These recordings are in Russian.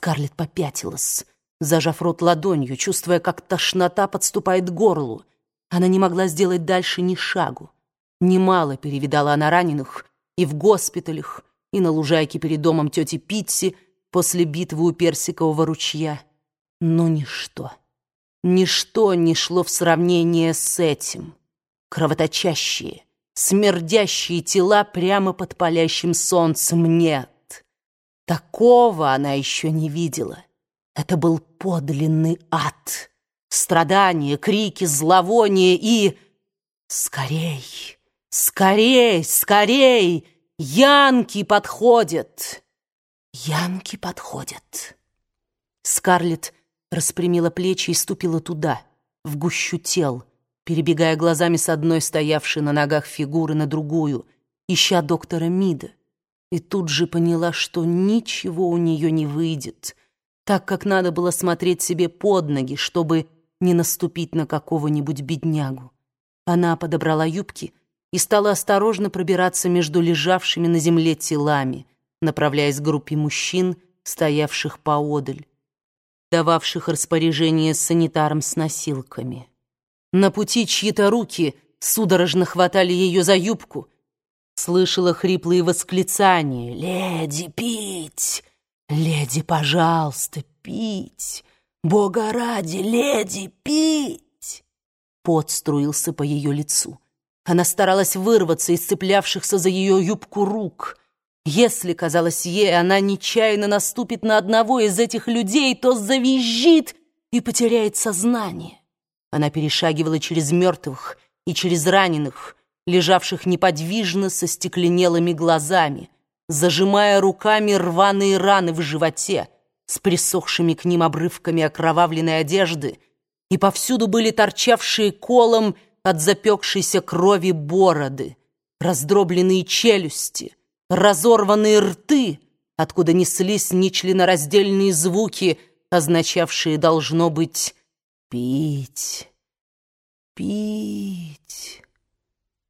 Скарлетт попятилась, зажав рот ладонью, чувствуя, как тошнота подступает к горлу. Она не могла сделать дальше ни шагу. Немало перевидала она раненых и в госпиталях, и на лужайке перед домом тети Питси после битвы у Персикового ручья. Но ничто, ничто не шло в сравнение с этим. Кровоточащие, смердящие тела прямо под палящим солнцем нет. Такого она еще не видела. Это был подлинный ад. Страдания, крики, зловоние и... Скорей, скорей, скорей! Янки подходят! Янки подходят. Скарлетт распрямила плечи и ступила туда, в гущу тел, перебегая глазами с одной стоявшей на ногах фигуры на другую, ища доктора Мида. И тут же поняла, что ничего у нее не выйдет, так как надо было смотреть себе под ноги, чтобы не наступить на какого-нибудь беднягу. Она подобрала юбки и стала осторожно пробираться между лежавшими на земле телами, направляясь к группе мужчин, стоявших поодаль, дававших распоряжение санитарам с носилками. На пути чьи-то руки судорожно хватали ее за юбку. Слышала хриплые восклицания «Леди, пить! Леди, пожалуйста, пить! Бога ради, леди, пить!» Пот струился по ее лицу. Она старалась вырваться из цеплявшихся за ее юбку рук. Если, казалось ей, она нечаянно наступит на одного из этих людей, то завизжит и потеряет сознание. Она перешагивала через мертвых и через раненых, лежавших неподвижно со стекленелыми глазами, зажимая руками рваные раны в животе с присохшими к ним обрывками окровавленной одежды, и повсюду были торчавшие колом от запекшейся крови бороды, раздробленные челюсти, разорванные рты, откуда неслись нечленораздельные звуки, означавшие, должно быть, Пить, пить.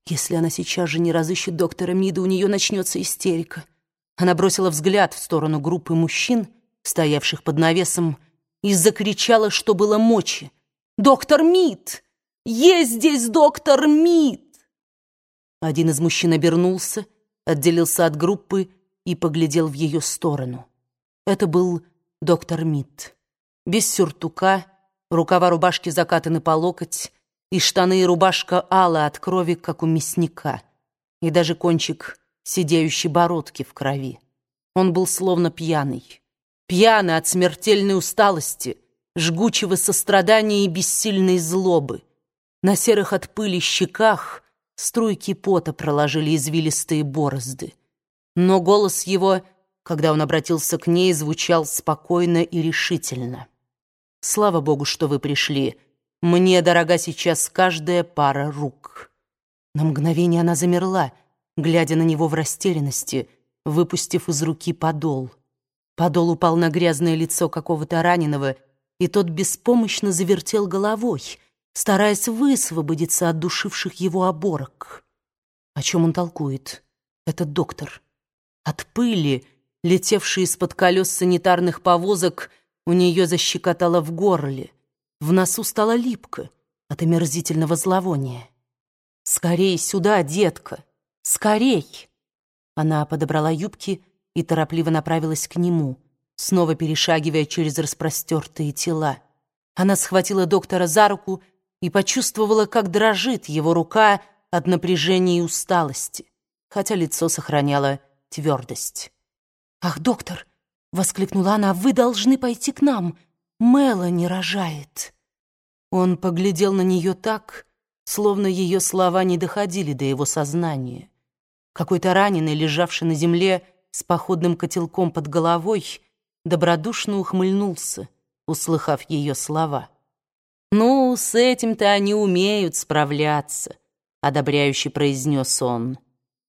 Если она сейчас же не разыщет доктора Мида, у нее начнется истерика. Она бросила взгляд в сторону группы мужчин, стоявших под навесом, и закричала, что было мочи. «Доктор Мид! Есть здесь доктор Мид!» Один из мужчин обернулся, отделился от группы и поглядел в ее сторону. Это был доктор Мид. Без сюртука, Рукава рубашки закатаны по локоть, и штаны и рубашка ала от крови, как у мясника, и даже кончик сидеющей бородки в крови. Он был словно пьяный. Пьяный от смертельной усталости, жгучего сострадания и бессильной злобы. На серых от пыли щеках струйки пота проложили извилистые борозды. Но голос его, когда он обратился к ней, звучал спокойно и решительно. Слава богу, что вы пришли. Мне дорога сейчас каждая пара рук». На мгновение она замерла, глядя на него в растерянности, выпустив из руки подол. Подол упал на грязное лицо какого-то раненого, и тот беспомощно завертел головой, стараясь высвободиться от душивших его оборок. О чем он толкует, этот доктор? От пыли, летевшей из-под колес санитарных повозок, у нее защекотало в горле, в носу стало липко от омерзительного зловония. «Скорей сюда, детка! Скорей!» Она подобрала юбки и торопливо направилась к нему, снова перешагивая через распростертые тела. Она схватила доктора за руку и почувствовала, как дрожит его рука от напряжения и усталости, хотя лицо сохраняло твердость. «Ах, доктор!» — воскликнула она. «Вы должны пойти к нам. Мелани рожает». Он поглядел на нее так, словно ее слова не доходили до его сознания. Какой-то раненый, лежавший на земле с походным котелком под головой, добродушно ухмыльнулся, услыхав ее слова. «Ну, с этим-то они умеют справляться», — одобряюще произнес он.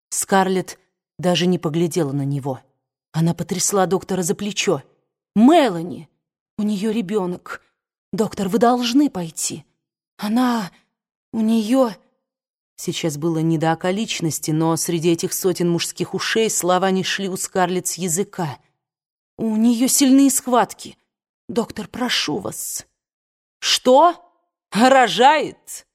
Скарлетт даже не поглядела на него. Она потрясла доктора за плечо. «Мелани! У нее ребенок. Доктор, вы должны пойти. Она... у нее...» Сейчас было не до околичности, но среди этих сотен мужских ушей слова не шли у Скарлетт с языка. У нее сильные схватки. Доктор, прошу вас. Что? Рожает?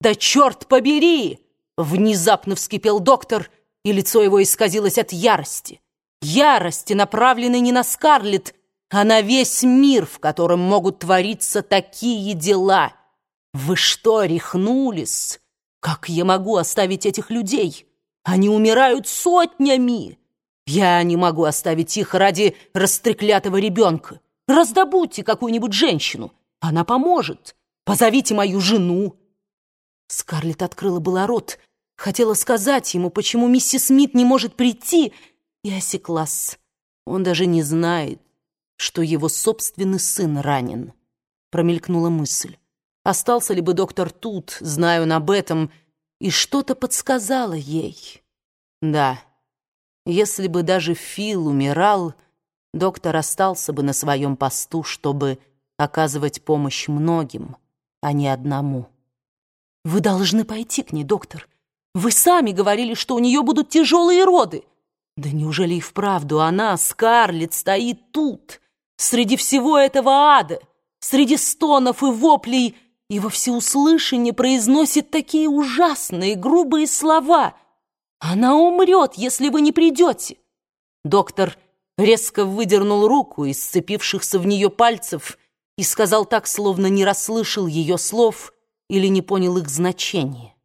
Да черт побери! Внезапно вскипел доктор, и лицо его исказилось от ярости. Ярости, направленной не на Скарлетт, а на весь мир, в котором могут твориться такие дела. Вы что, рехнулись? Как я могу оставить этих людей? Они умирают сотнями. Я не могу оставить их ради растреклятого ребенка. Раздобудьте какую-нибудь женщину. Она поможет. Позовите мою жену. Скарлетт открыла было рот, хотела сказать ему, почему миссис Смит не может прийти, и осеклась. Он даже не знает, что его собственный сын ранен. Промелькнула мысль. Остался ли бы доктор тут, знаю он об этом, и что-то подсказало ей. Да, если бы даже Фил умирал, доктор остался бы на своем посту, чтобы оказывать помощь многим, а не одному. Вы должны пойти к ней, доктор. Вы сами говорили, что у нее будут тяжелые роды. Да неужели и вправду она, Скарлетт, стоит тут, среди всего этого ада, среди стонов и воплей, и во всеуслышание произносит такие ужасные, грубые слова. Она умрет, если вы не придете. Доктор резко выдернул руку из сцепившихся в нее пальцев и сказал так, словно не расслышал ее слов или не понял их значения.